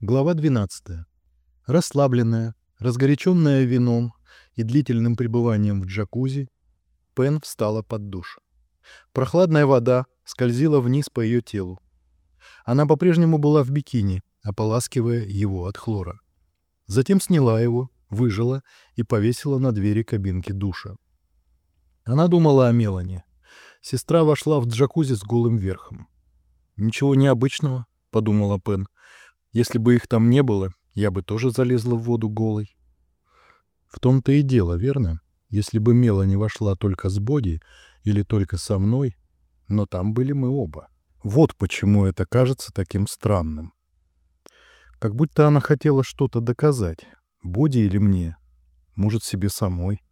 Глава 12. Расслабленная, разгоряченная вином и длительным пребыванием в джакузи, Пен встала под душ. Прохладная вода скользила вниз по ее телу. Она по-прежнему была в бикини, ополаскивая его от хлора. Затем сняла его, выжила и повесила на двери кабинки душа. Она думала о Мелани. Сестра вошла в джакузи с голым верхом. «Ничего необычного», — подумала Пен, — если бы их там не было, я бы тоже залезла в воду голой. В том-то и дело, верно? Если бы Мела не вошла только с Боди или только со мной, но там были мы оба. Вот почему это кажется таким странным. Как будто она хотела что-то доказать. Боди или мне? Может, себе самой?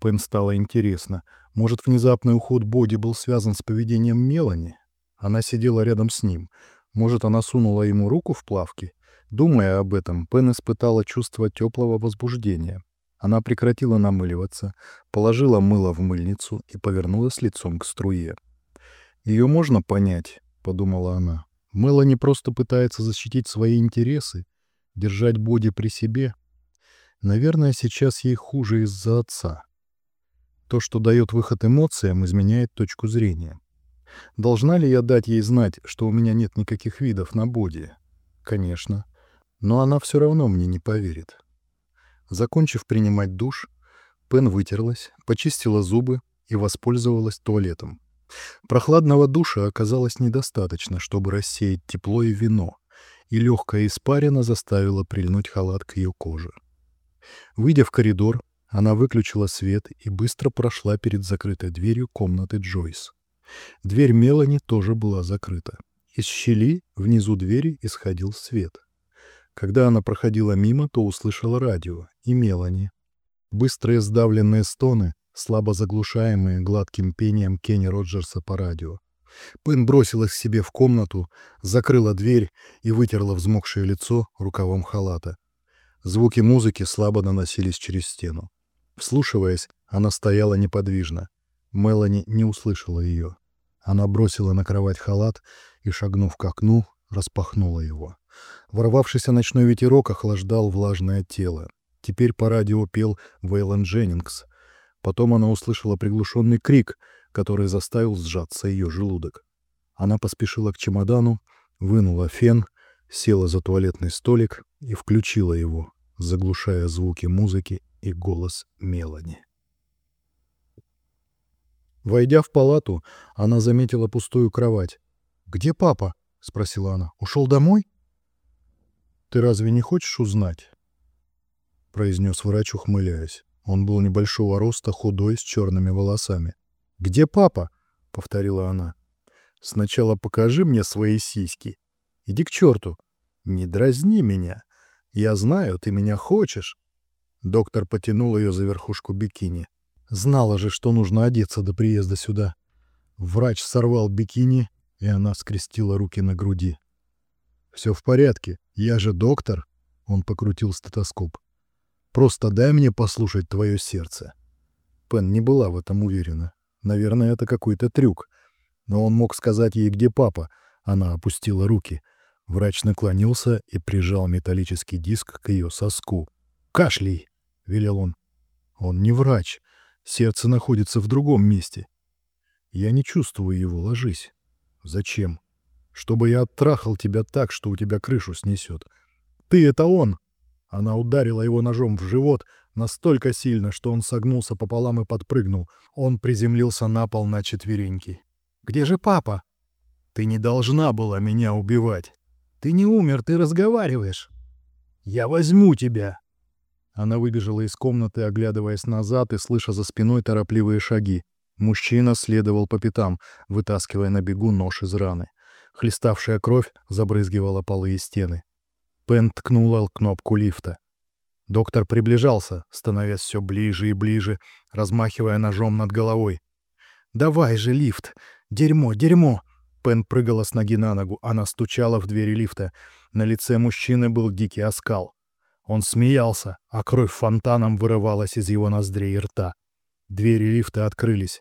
Пен стало интересно. Может, внезапный уход Боди был связан с поведением Мелани? Она сидела рядом с ним — может, она сунула ему руку в плавки? Думая об этом, Пен испытала чувство теплого возбуждения. Она прекратила намыливаться, положила мыло в мыльницу и повернулась лицом к струе. «Ее можно понять», — подумала она. «Мыло не просто пытается защитить свои интересы, держать Боди при себе. Наверное, сейчас ей хуже из-за отца. То, что дает выход эмоциям, изменяет точку зрения. Должна ли я дать ей знать, что у меня нет никаких видов на боди? Конечно. Но она все равно мне не поверит. Закончив принимать душ, Пен вытерлась, почистила зубы и воспользовалась туалетом. Прохладного душа оказалось недостаточно, чтобы рассеять тепло и вино, и легкая испарина заставила прильнуть халат к ее коже. Выйдя в коридор, она выключила свет и быстро прошла перед закрытой дверью комнаты Джойс. Дверь Мелани тоже была закрыта. Из щели внизу двери исходил свет. Когда она проходила мимо, то услышала радио и Мелани. Быстрые сдавленные стоны, слабо заглушаемые гладким пением Кенни Роджерса по радио. Пен бросилась к себе в комнату, закрыла дверь и вытерла взмокшее лицо рукавом халата. Звуки музыки слабо доносились через стену. Вслушиваясь, она стояла неподвижно. Мелани не услышала ее. Она бросила на кровать халат и, шагнув к окну, распахнула его. Ворвавшийся ночной ветерок охлаждал влажное тело. Теперь по радио пел Вейлон Дженнингс. Потом она услышала приглушенный крик, который заставил сжаться ее желудок. Она поспешила к чемодану, вынула фен, села за туалетный столик и включила его, заглушая звуки музыки и голос Мелани. Войдя в палату, она заметила пустую кровать. «Где папа?» — спросила она. «Ушел домой?» «Ты разве не хочешь узнать?» — произнес врач, ухмыляясь. Он был небольшого роста, худой, с черными волосами. «Где папа?» — повторила она. «Сначала покажи мне свои сиськи. Иди к черту. Не дразни меня. Я знаю, ты меня хочешь». Доктор потянул ее за верхушку бикини. Знала же, что нужно одеться до приезда сюда. Врач сорвал бикини, и она скрестила руки на груди. «Все в порядке, я же доктор», — он покрутил стетоскоп. «Просто дай мне послушать твое сердце». Пен не была в этом уверена. Наверное, это какой-то трюк. Но он мог сказать ей, где папа. Она опустила руки. Врач наклонился и прижал металлический диск к ее соску. «Кашляй!» — велел он. «Он не врач. Сердце находится в другом месте. Я не чувствую его, ложись. Зачем? Чтобы я оттрахал тебя так, что у тебя крышу снесет. Ты — это он! Она ударила его ножом в живот настолько сильно, что он согнулся пополам и подпрыгнул. Он приземлился на пол на четвереньки. «Где же папа?» «Ты не должна была меня убивать. Ты не умер, ты разговариваешь. Я возьму тебя!» Она выбежала из комнаты, оглядываясь назад и слыша за спиной торопливые шаги. Мужчина следовал по пятам, вытаскивая на бегу нож из раны. Хлеставшая кровь забрызгивала полы и стены. Пен ткнула кнопку лифта. Доктор приближался, становясь все ближе и ближе, размахивая ножом над головой. «Давай же, лифт! Дерьмо, дерьмо!» Пен прыгала с ноги на ногу, она стучала в двери лифта. На лице мужчины был дикий оскал. Он смеялся, а кровь фонтаном вырывалась из его ноздрей и рта. Двери лифта открылись.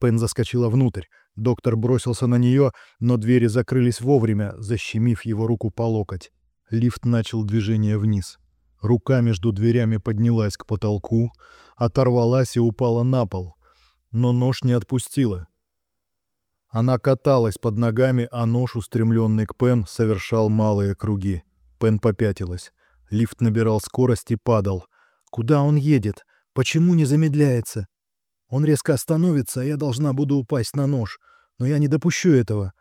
Пен заскочила внутрь. Доктор бросился на нее, но двери закрылись вовремя, защемив его руку по локоть. Лифт начал движение вниз. Рука между дверями поднялась к потолку, оторвалась и упала на пол. Но нож не отпустила. Она каталась под ногами, а нож, устремленный к Пен, совершал малые круги. Пен попятилась. Лифт набирал скорость и падал. Куда он едет? Почему не замедляется? Он резко остановится, а я должна буду упасть на нож. Но я не допущу этого.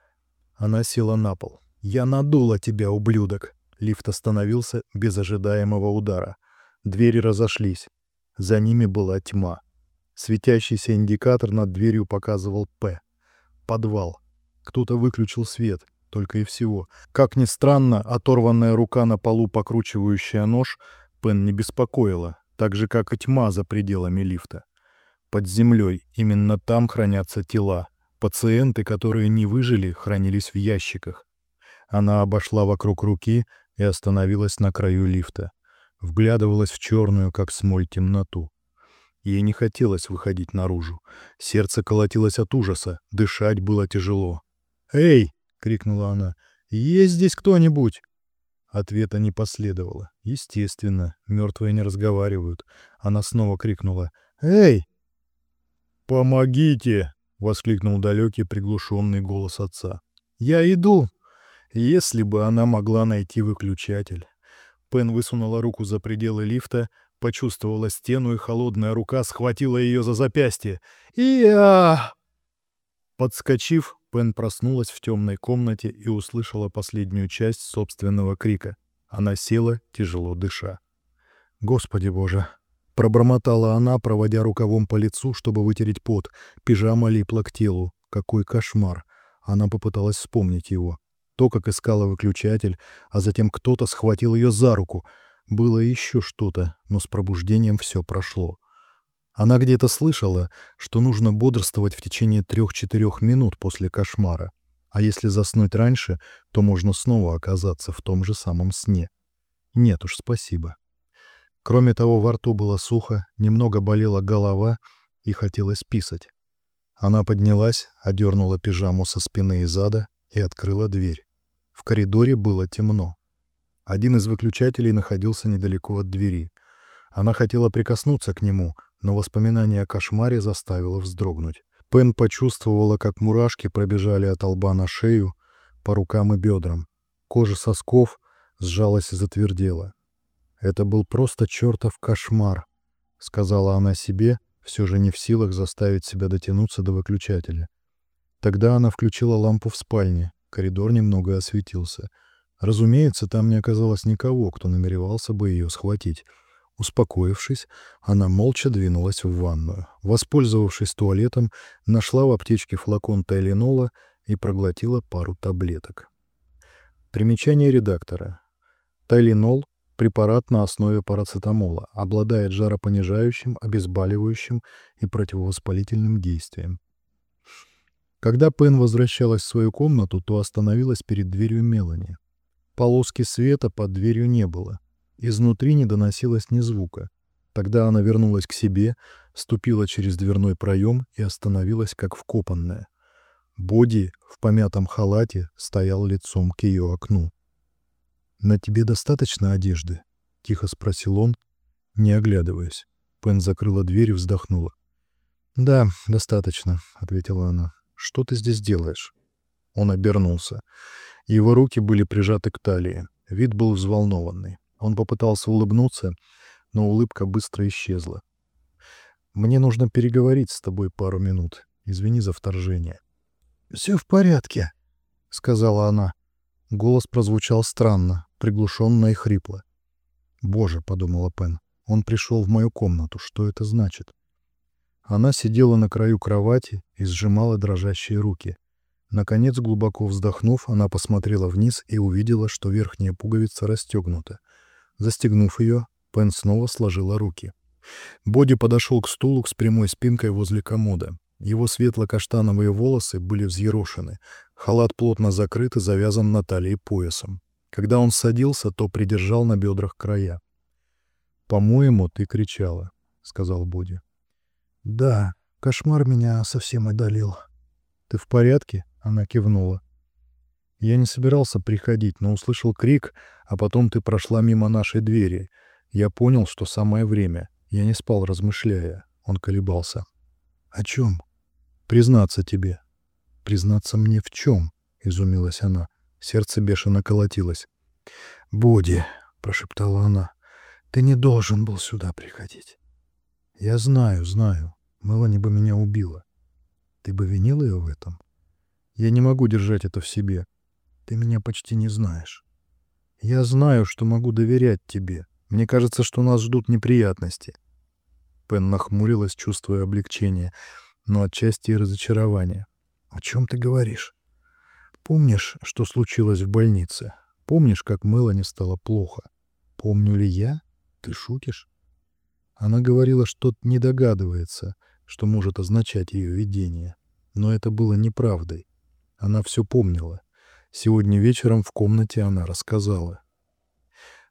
Она села на пол. «Я надула тебя, ублюдок!» Лифт остановился без ожидаемого удара. Двери разошлись. За ними была тьма. Светящийся индикатор над дверью показывал «П». Подвал. Кто-то выключил свет, только и всего. Как ни странно, оторванная рука на полу, покручивающая нож, Пен не беспокоила, так же, как и тьма за пределами лифта. Под землей, именно там хранятся тела. Пациенты, которые не выжили, хранились в ящиках. Она обошла вокруг руки и остановилась на краю лифта. Вглядывалась в черную, как смоль, темноту. Ей не хотелось выходить наружу. Сердце колотилось от ужаса, дышать было тяжело. «Эй!» — крикнула она. «Есть здесь кто-нибудь?» Ответа не последовало. Естественно, мертвые не разговаривают. Она снова крикнула. «Эй!» «Помогите!» — воскликнул далекий приглушенный голос отца. «Я иду!» Если бы она могла найти выключатель. Пен высунула руку за пределы лифта, почувствовала стену, и холодная рука схватила ее за запястье. «Я...» Подскочив, Пен проснулась в темной комнате и услышала последнюю часть собственного крика. Она села, тяжело дыша. «Господи боже!» Пробормотала она, проводя рукавом по лицу, чтобы вытереть пот. Пижама липла к телу. Какой кошмар! Она попыталась вспомнить его. То, как искала выключатель, а затем кто-то схватил ее за руку. Было еще что-то, но с пробуждением все прошло. Она где-то слышала, что нужно бодрствовать в течение трех-четырех минут после кошмара. А если заснуть раньше, то можно снова оказаться в том же самом сне. Нет уж, спасибо. Кроме того, во рту было сухо, немного болела голова и хотелось писать. Она поднялась, одернула пижаму со спины и зада и открыла дверь. В коридоре было темно. Один из выключателей находился недалеко от двери. Она хотела прикоснуться к нему, но воспоминание о кошмаре заставило вздрогнуть. Пен почувствовала, как мурашки пробежали от лба на шею, по рукам и бедрам. Кожа сосков сжалась и затвердела. «Это был просто чертов кошмар», — сказала она себе, все же не в силах заставить себя дотянуться до выключателя. Тогда она включила лампу в спальне. Коридор немного осветился. Разумеется, там не оказалось никого, кто намеревался бы ее схватить. Успокоившись, она молча двинулась в ванную. Воспользовавшись туалетом, нашла в аптечке флакон тайленола и проглотила пару таблеток. Примечание редактора. Тайленол – препарат на основе парацетамола, обладает жаропонижающим, обезболивающим и противовоспалительным действием. Когда Пен возвращалась в свою комнату, то остановилась перед дверью Мелани. Полоски света под дверью не было. Изнутри не доносилось ни звука. Тогда она вернулась к себе, ступила через дверной проем и остановилась как вкопанная. Боди в помятом халате стоял лицом к ее окну. «На тебе достаточно одежды?» — тихо спросил он, не оглядываясь. Пен закрыла дверь и вздохнула. «Да, достаточно», — ответила она. Что ты здесь делаешь?» Он обернулся. Его руки были прижаты к талии. Вид был взволнованный. Он попытался улыбнуться, но улыбка быстро исчезла. «Мне нужно переговорить с тобой пару минут. Извини за вторжение». «Все в порядке», — сказала она. Голос прозвучал странно, приглушенно и хрипло. «Боже», — подумала Пен, — «он пришел в мою комнату. Что это значит?» Она сидела на краю кровати и сжимала дрожащие руки. Наконец, глубоко вздохнув, она посмотрела вниз и увидела, что верхняя пуговица расстегнута. Застегнув ее, Пен снова сложила руки. Боди подошел к стулу с прямой спинкой возле комода. Его светло-каштановые волосы были взъерошены, халат плотно закрыт и завязан на талии поясом. Когда он садился, то придержал на бедрах края. «По-моему, ты кричала», — сказал Боди. «Да, кошмар меня совсем одолел». «Ты в порядке?» — она кивнула. Я не собирался приходить, но услышал крик, А потом ты прошла мимо нашей двери. Я понял, что самое время. Я не спал, размышляя. Он колебался. О чем? Признаться тебе. Признаться мне в чем? Изумилась она. Сердце бешено колотилось. «Боди», — прошептала она, — «ты не должен был сюда приходить». «Я знаю, знаю. Мелани бы меня убила. Ты бы винил ее в этом? Я не могу держать это в себе. Ты меня почти не знаешь. Я знаю, что могу доверять тебе. Мне кажется, что нас ждут неприятности. Пен нахмурилась, чувствуя облегчение, но отчасти и разочарование. О чем ты говоришь? Помнишь, что случилось в больнице? Помнишь, как Мелани стало плохо? Помню ли я? Ты шутишь? Она говорила, что не догадывается, что может означать ее видение. Но это было неправдой. Она все помнила. Сегодня вечером в комнате она рассказала.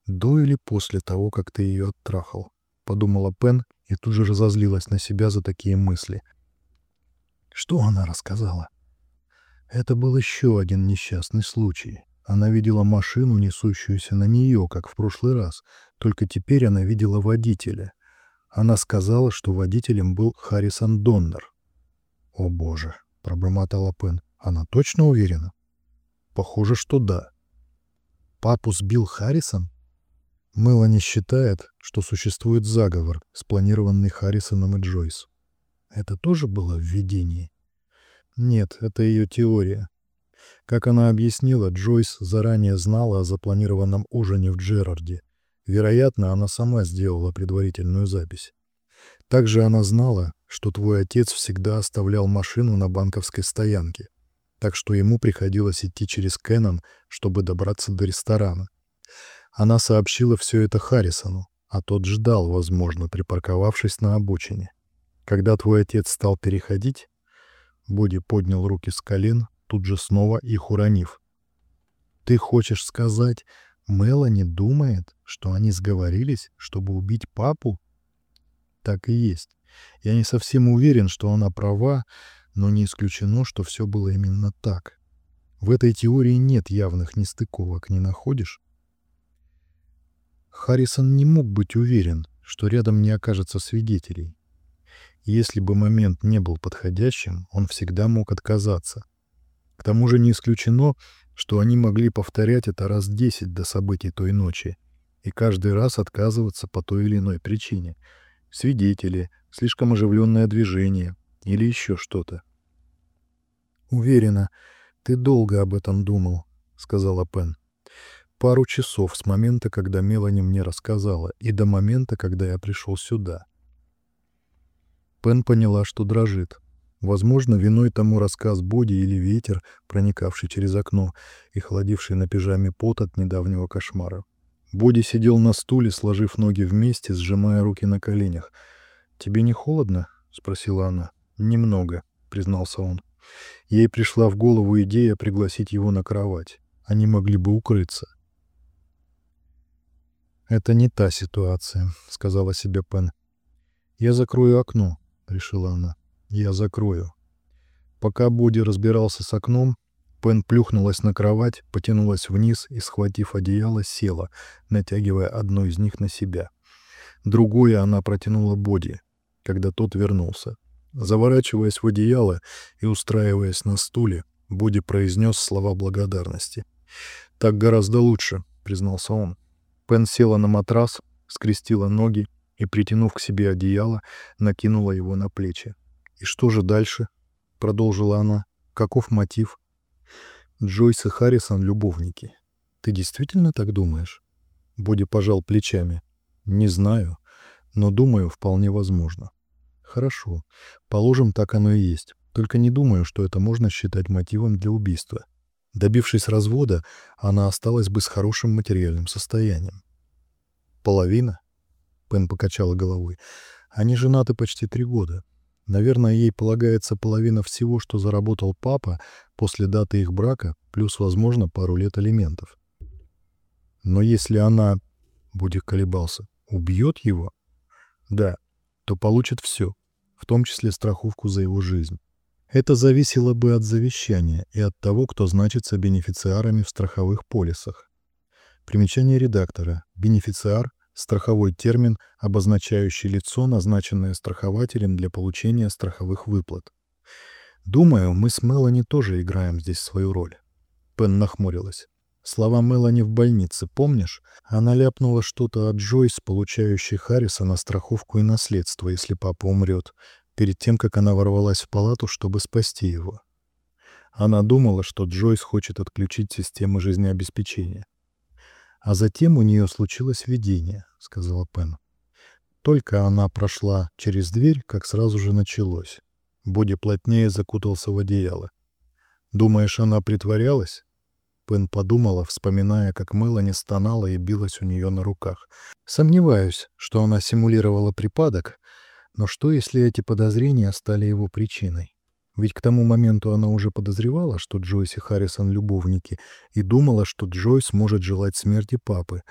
«До или после того, как ты ее оттрахал?» — подумала Пен и тут же разозлилась на себя за такие мысли. Что она рассказала? Это был еще один несчастный случай. Она видела машину, несущуюся на нее, как в прошлый раз, только теперь она видела водителя — она сказала, что водителем был Харрисон Доннер. «О боже!» — пробормотала Пен. «Она точно уверена?» «Похоже, что да». «Папу сбил Харрисон?» Мелани считает, что существует заговор, спланированный Харрисоном и Джойс. Это тоже было в видении? Нет, это ее теория. Как она объяснила, Джойс заранее знала о запланированном ужине в Джерарде — Вероятно, она сама сделала предварительную запись. Также она знала, что твой отец всегда оставлял машину на банковской стоянке, так что ему приходилось идти через Кэнон, чтобы добраться до ресторана. Она сообщила все это Харрисону, а тот ждал, возможно, припарковавшись на обочине. Когда твой отец стал переходить, Боди поднял руки с колен, тут же снова их уронив. «Ты хочешь сказать, Мелани думает, что они сговорились, чтобы убить папу? Так и есть. Я не совсем уверен, что она права, но не исключено, что все было именно так. В этой теории нет явных нестыковок, не находишь? Харрисон не мог быть уверен, что рядом не окажется свидетелей. Если бы момент не был подходящим, он всегда мог отказаться. К тому же не исключено, что они могли повторять это раз десять до событий той ночи и каждый раз отказываться по той или иной причине. Свидетели, слишком оживленное движение или еще что-то. «Уверена, ты долго об этом думал», — сказала Пен. «Пару часов с момента, когда Мелани мне рассказала, и до момента, когда я пришел сюда». Пен поняла, что дрожит. Возможно, виной тому рассказ Боди или ветер, проникавший через окно и холодивший на пижаме пот от недавнего кошмара. Боди сидел на стуле, сложив ноги вместе, сжимая руки на коленях. «Тебе не холодно?» — спросила она. «Немного», — признался он. Ей пришла в голову идея пригласить его на кровать. Они могли бы укрыться. «Это не та ситуация», — сказала себе Пен. «Я закрою окно», — решила она. Я закрою. Пока Буди разбирался с окном, Пен плюхнулась на кровать, потянулась вниз и, схватив одеяло, села, натягивая одно из них на себя. Другое она протянула Боди, когда тот вернулся. Заворачиваясь в одеяло и устраиваясь на стуле, Боди произнес слова благодарности. «Так гораздо лучше», — признался он. Пен села на матрас, скрестила ноги и, притянув к себе одеяло, накинула его на плечи. «И что же дальше?» — продолжила она. «Каков мотив?» «Джойс и Харрисон — любовники. Ты действительно так думаешь?» Боди пожал плечами. «Не знаю, но думаю, вполне возможно». «Хорошо. Положим, так оно и есть. Только не думаю, что это можно считать мотивом для убийства. Добившись развода, она осталась бы с хорошим материальным состоянием». «Половина?» — Пен покачала головой. «Они женаты почти три года. Наверное, ей полагается половина всего, что заработал папа после даты их брака, плюс, возможно, пару лет алиментов. Но если она, Будик колебался, убьет его, да, то получит все, в том числе страховку за его жизнь. Это зависело бы от завещания и от того, кто значится бенефициарами в страховых полисах. Примечание редактора. Бенефициар – страховой термин, обозначающий лицо, назначенное страхователем для получения страховых выплат. Думаю, мы с Мелани тоже играем здесь свою роль. Пен нахмурилась. Слова Мелани в больнице, помнишь? Она ляпнула что-то от Джойс, получающей Харриса на страховку и наследство, если папа умрет, перед тем, как она ворвалась в палату, чтобы спасти его. Она думала, что Джойс хочет отключить систему жизнеобеспечения. А затем у нее случилось видение, сказала Пен. Только она прошла через дверь, как сразу же началось. Боди плотнее закутался в одеяло. Думаешь, она притворялась? Пен подумала, вспоминая, как Мелани стонала и билась у нее на руках. Сомневаюсь, что она симулировала припадок, но что, если эти подозрения стали его причиной? Ведь к тому моменту она уже подозревала, что Джойс и Харрисон — любовники, и думала, что Джойс может желать смерти папы.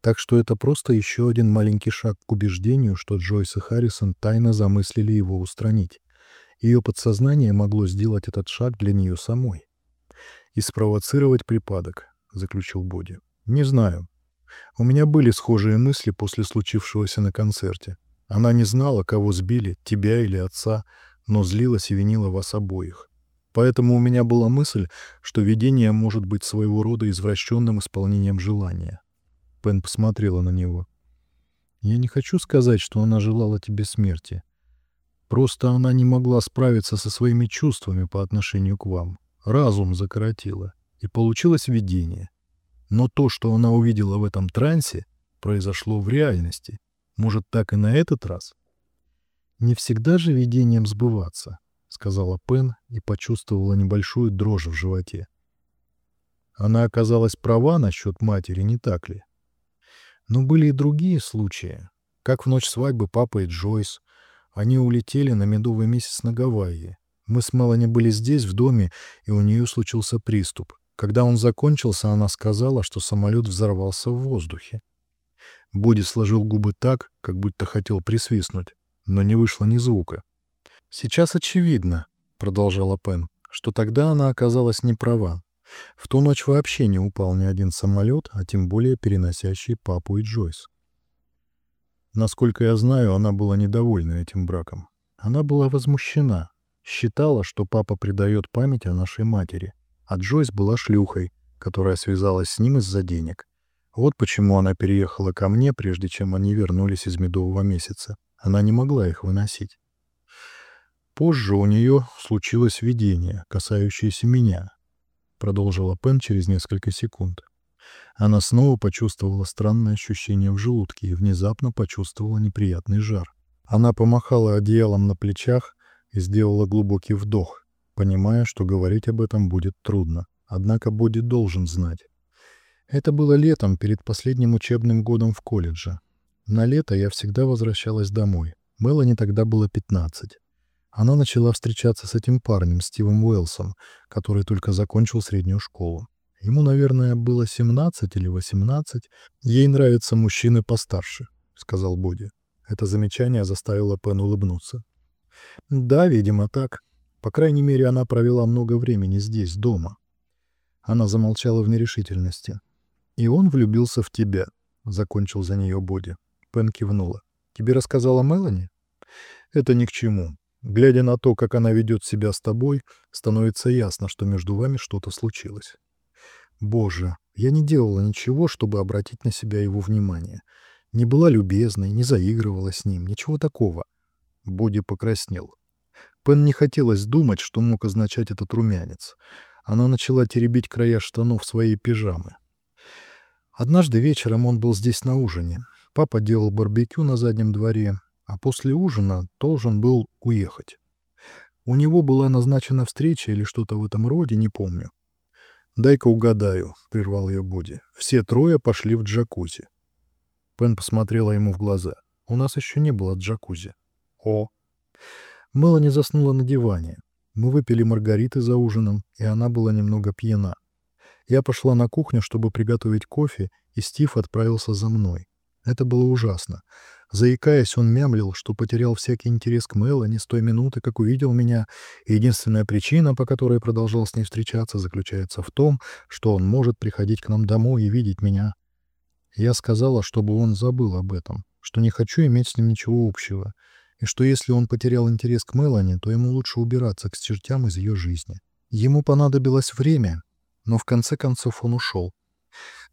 Так что это просто еще один маленький шаг к убеждению, что Джойс и Харрисон тайно замыслили его устранить. Ее подсознание могло сделать этот шаг для нее самой. «И спровоцировать припадок», — заключил Боди. «Не знаю. У меня были схожие мысли после случившегося на концерте. Она не знала, кого сбили, тебя или отца, — но злилась и винила вас обоих. Поэтому у меня была мысль, что видение может быть своего рода извращенным исполнением желания. Пен посмотрела на него. «Я не хочу сказать, что она желала тебе смерти. Просто она не могла справиться со своими чувствами по отношению к вам. Разум закоротила, и получилось видение. Но то, что она увидела в этом трансе, произошло в реальности. Может, так и на этот раз?» «Не всегда же видением сбываться», — сказала Пен и почувствовала небольшую дрожь в животе. Она оказалась права насчет матери, не так ли? Но были и другие случаи. Как в ночь свадьбы папа и Джойс. Они улетели на медовый месяц на Гавайи. Мы с Мелани были здесь, в доме, и у нее случился приступ. Когда он закончился, она сказала, что самолет взорвался в воздухе. Буди сложил губы так, как будто хотел присвистнуть но не вышло ни звука. «Сейчас очевидно», — продолжала Пен, — «что тогда она оказалась не права. В ту ночь вообще не упал ни один самолет, а тем более переносящий папу и Джойс. Насколько я знаю, она была недовольна этим браком. Она была возмущена, считала, что папа предает память о нашей матери, а Джойс была шлюхой, которая связалась с ним из-за денег. Вот почему она переехала ко мне, прежде чем они вернулись из медового месяца. Она не могла их выносить. Позже у нее случилось видение, касающееся меня, продолжила Пен через несколько секунд. Она снова почувствовала странное ощущение в желудке и внезапно почувствовала неприятный жар. Она помахала одеялом на плечах сделала глубокий вдох, понимая, что говорить об этом будет трудно. Однако Боди должен знать. Это было летом перед последним учебным годом в колледже. На лето я всегда возвращалась домой. Мелани тогда было 15. Она начала встречаться с этим парнем, Стивом Уэлсом, который только закончил среднюю школу. Ему, наверное, было 17 или 18. Ей нравятся мужчины постарше, сказал Боди. Это замечание заставило Пен улыбнуться. Да, видимо, так. По крайней мере, она провела много времени здесь, дома. Она замолчала в нерешительности. И он влюбился в тебя, закончил за нее Боди. Пен кивнула. «Тебе рассказала Мелани?» «Это ни к чему. Глядя на то, как она ведет себя с тобой, становится ясно, что между вами что-то случилось». «Боже, я не делала ничего, чтобы обратить на себя его внимание. Не была любезной, не заигрывала с ним, ничего такого». Боди покраснел. Пен не хотелось думать, что мог означать этот румянец. Она начала теребить края штанов своей пижамы. Однажды вечером он был здесь на ужине. Папа делал барбекю на заднем дворе, а после ужина должен был уехать. У него была назначена встреча или что-то в этом роде, не помню. «Дай-ка угадаю», — прервал ее Боди. «Все трое пошли в джакузи». Пен посмотрела ему в глаза. «У нас еще не было джакузи». «О!» Мелани заснула на диване. Мы выпили маргариты за ужином, и она была немного пьяна. Я пошла на кухню, чтобы приготовить кофе, и Стив отправился за мной. Это было ужасно. Заикаясь, он мямлил, что потерял всякий интерес к Мелани с той минуты, как увидел меня, и единственная причина, по которой продолжал с ней встречаться, заключается в том, что он может приходить к нам домой и видеть меня. Я сказала, чтобы он забыл об этом, что не хочу иметь с ним ничего общего, и что если он потерял интерес к Мелани, то ему лучше убираться к чертям из ее жизни. Ему понадобилось время, но в конце концов он ушел.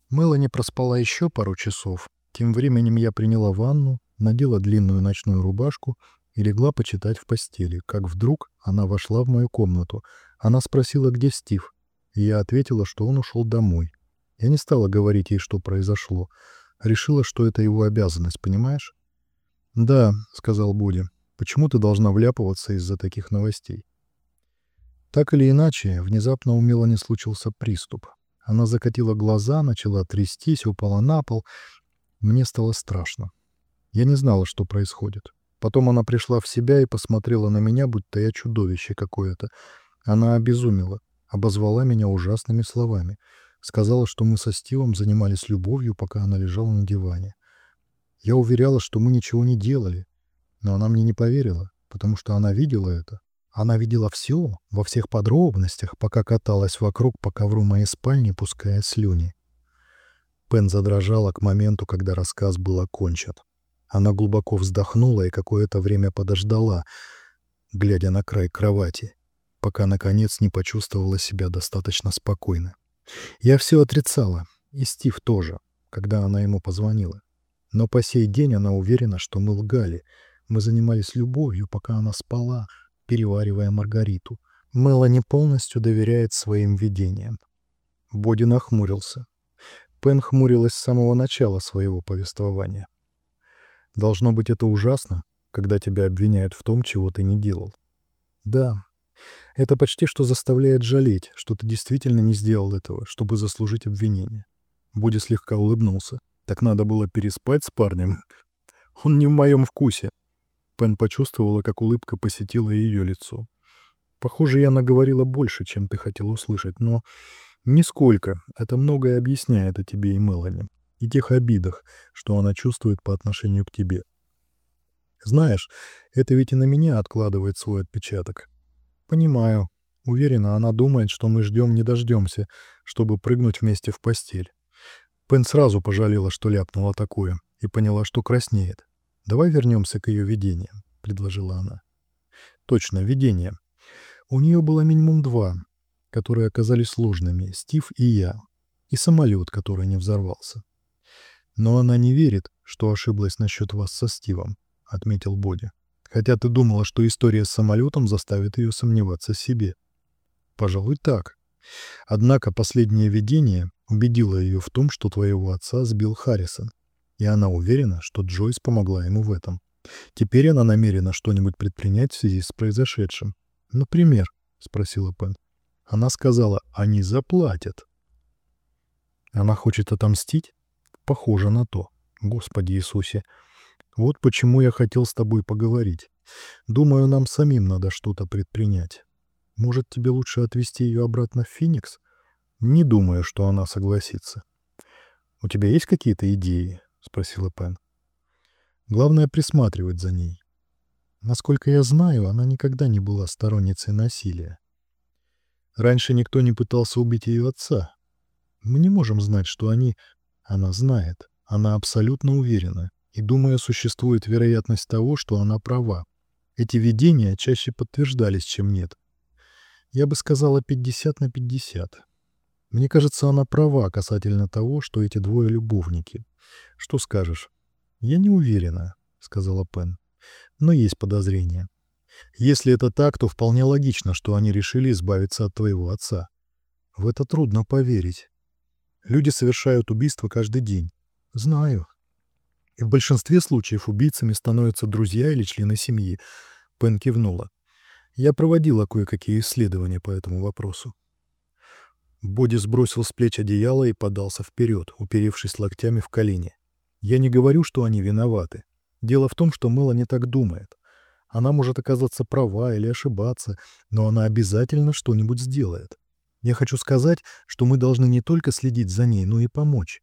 Мелани проспала еще пару часов. Тем временем я приняла ванну, надела длинную ночную рубашку и легла почитать в постели, как вдруг она вошла в мою комнату. Она спросила, где Стив, и я ответила, что он ушел домой. Я не стала говорить ей, что произошло. Решила, что это его обязанность, понимаешь? «Да», — сказал Боди, — «почему ты должна вляпываться из-за таких новостей?» Так или иначе, внезапно у Мелани случился приступ. Она закатила глаза, начала трястись, упала на пол. Мне стало страшно. Я не знала, что происходит. Потом она пришла в себя и посмотрела на меня, будто я чудовище какое-то. Она обезумела, обозвала меня ужасными словами. Сказала, что мы со Стивом занимались любовью, пока она лежала на диване. Я уверяла, что мы ничего не делали. Но она мне не поверила, потому что она видела это. Она видела все, во всех подробностях, пока каталась вокруг по ковру моей спальни, пуская слюни. Пен задрожала к моменту, когда рассказ был окончен. Она глубоко вздохнула и какое-то время подождала, глядя на край кровати, пока, наконец, не почувствовала себя достаточно спокойно. Я все отрицала, и Стив тоже, когда она ему позвонила. Но по сей день она уверена, что мы лгали. Мы занимались любовью, пока она спала, переваривая Маргариту. Мелани полностью доверяет своим видениям. Боди нахмурился. Пен хмурилась с самого начала своего повествования. Должно быть, это ужасно, когда тебя обвиняют в том, чего ты не делал. Да, это почти что заставляет жалеть, что ты действительно не сделал этого, чтобы заслужить обвинение. Боди слегка улыбнулся. Так надо было переспать с парнем. Он не в моем вкусе. Пен почувствовала, как улыбка посетила ее лицо. Похоже, я наговорила больше, чем ты хотел услышать, но нисколько. Это многое объясняет о тебе и Мелани и тех обидах, что она чувствует по отношению к тебе. Знаешь, это ведь и на меня откладывает свой отпечаток. Понимаю. Уверена, она думает, что мы ждем не дождемся, чтобы прыгнуть вместе в постель. Пен сразу пожалела, что ляпнула такое, и поняла, что краснеет. «Давай вернемся к ее видениям», — предложила она. «Точно, видение. У нее было минимум два, которые оказались сложными — Стив и я, и самолет, который не взорвался. «Но она не верит, что ошиблась насчет вас со Стивом», — отметил Боди. «Хотя ты думала, что история с самолетом заставит ее сомневаться в себе». «Пожалуй, так. Однако последнее видение убедило ее в том, что твоего отца сбил Харрисон, и она уверена, что Джойс помогла ему в этом. Теперь она намерена что-нибудь предпринять в связи с произошедшим. «Например?» — спросила Пен. Она сказала, они заплатят. Она хочет отомстить? Похоже на то. Господи Иисусе. Вот почему я хотел с тобой поговорить. Думаю, нам самим надо что-то предпринять. Может, тебе лучше отвезти ее обратно в Феникс? Не думаю, что она согласится. У тебя есть какие-то идеи? Спросила Пен. Главное присматривать за ней. Насколько я знаю, она никогда не была сторонницей насилия. Раньше никто не пытался убить ее отца. Мы не можем знать, что они она знает, она абсолютно уверена, и, думаю, существует вероятность того, что она права. Эти видения чаще подтверждались, чем нет. Я бы сказала 50 на 50. Мне кажется, она права касательно того, что эти двое любовники. Что скажешь? Я не уверена, сказала Пен. Но есть подозрения. Если это так, то вполне логично, что они решили избавиться от твоего отца. В это трудно поверить. Люди совершают убийства каждый день. Знаю. И в большинстве случаев убийцами становятся друзья или члены семьи. Пен кивнула. Я проводила кое-какие исследования по этому вопросу. Боди сбросил с плеч одеяло и подался вперед, уперевшись локтями в колени. Я не говорю, что они виноваты. Дело в том, что не так думает. Она может оказаться права или ошибаться, но она обязательно что-нибудь сделает. Я хочу сказать, что мы должны не только следить за ней, но и помочь.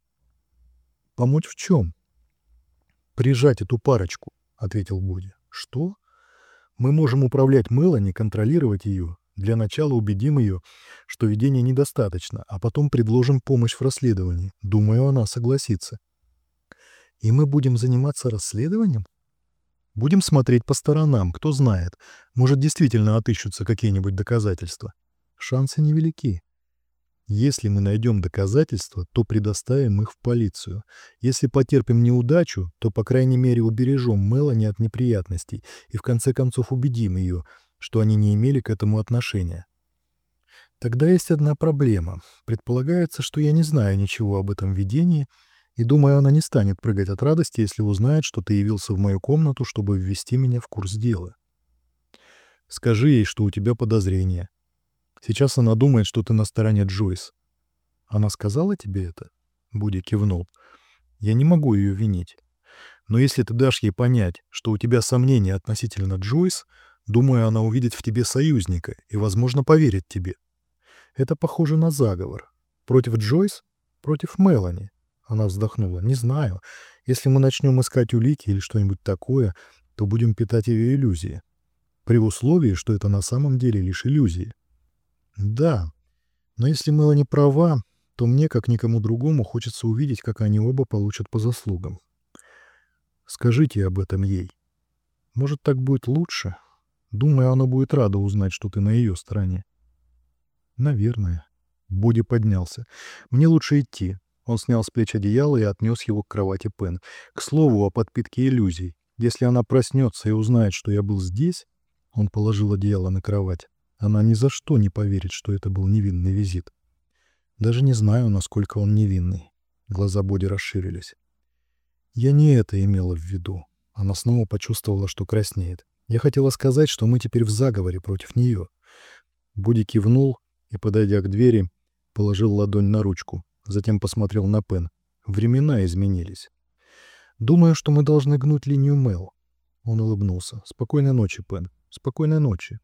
Помочь в чем? Прижать эту парочку, ответил Боди. Что? Мы можем управлять Мелани, контролировать ее. Для начала убедим ее, что видения недостаточно, а потом предложим помощь в расследовании. Думаю, она согласится. И мы будем заниматься расследованием? Будем смотреть по сторонам, кто знает. Может, действительно отыщутся какие-нибудь доказательства. Шансы невелики. Если мы найдем доказательства, то предоставим их в полицию. Если потерпим неудачу, то, по крайней мере, убережем Мелани от неприятностей и, в конце концов, убедим ее, что они не имели к этому отношения. Тогда есть одна проблема. Предполагается, что я не знаю ничего об этом видении, и думаю, она не станет прыгать от радости, если узнает, что ты явился в мою комнату, чтобы ввести меня в курс дела. Скажи ей, что у тебя подозрения. Сейчас она думает, что ты на стороне Джойс. Она сказала тебе это? Буди кивнул. Я не могу ее винить. Но если ты дашь ей понять, что у тебя сомнения относительно Джойс, думаю, она увидит в тебе союзника и, возможно, поверит тебе. Это похоже на заговор. Против Джойс? Против Мелани? Она вздохнула. Не знаю. Если мы начнем искать улики или что-нибудь такое, то будем питать ее иллюзии. При условии, что это на самом деле лишь иллюзии. Да, но если Мелани права, то мне, как никому другому, хочется увидеть, как они оба получат по заслугам. Скажите об этом ей. Может, так будет лучше? Думаю, она будет рада узнать, что ты на ее стороне. Наверное. Боди поднялся. Мне лучше идти. Он снял с плеч одеяло и отнес его к кровати Пен. К слову о подпитке иллюзий. Если она проснется и узнает, что я был здесь... Он положил одеяло на кровать. Она ни за что не поверит, что это был невинный визит. Даже не знаю, насколько он невинный. Глаза Боди расширились. Я не это имела в виду. Она снова почувствовала, что краснеет. Я хотела сказать, что мы теперь в заговоре против нее. Боди кивнул и, подойдя к двери, положил ладонь на ручку. Затем посмотрел на Пен. Времена изменились. Думаю, что мы должны гнуть линию Мел. Он улыбнулся. Спокойной ночи, Пен. Спокойной ночи.